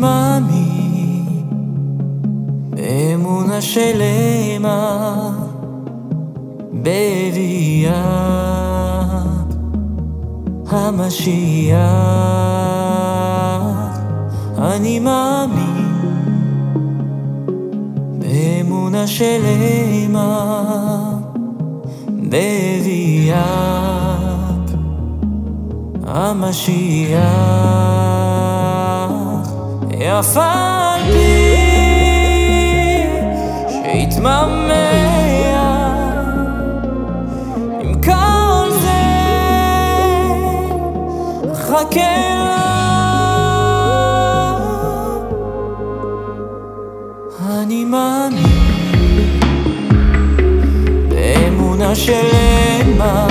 מאמין. באמונה שלמה. בביאת המשיח. אני מאמין. באמונה שלמה. בביאת המשיח אף על פי שהתממע עם כל זה חכה אני מאמין באמונה שלמה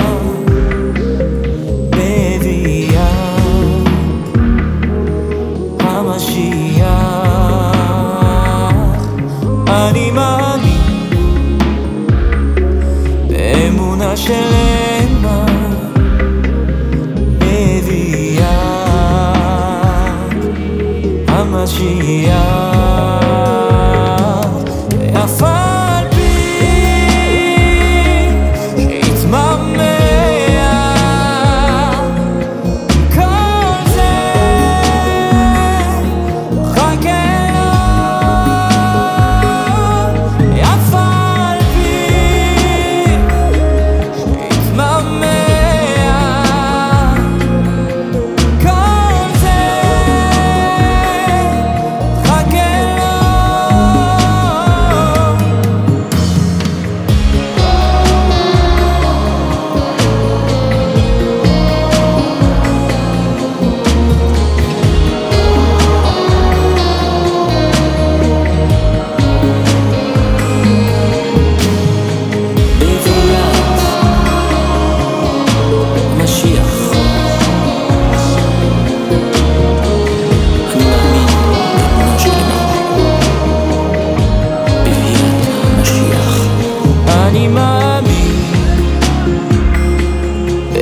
שלם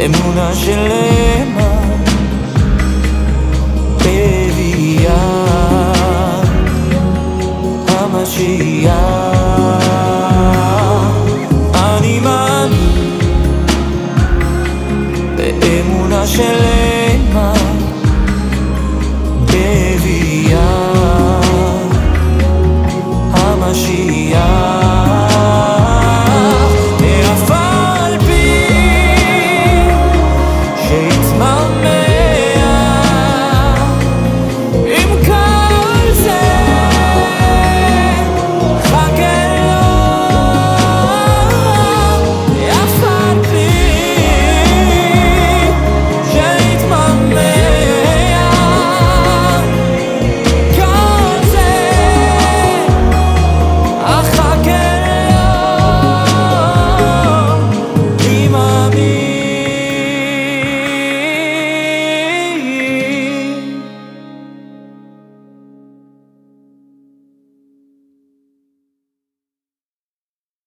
אמונה שלמה בביאה המשיח. אני מאמין באמונה שלמה.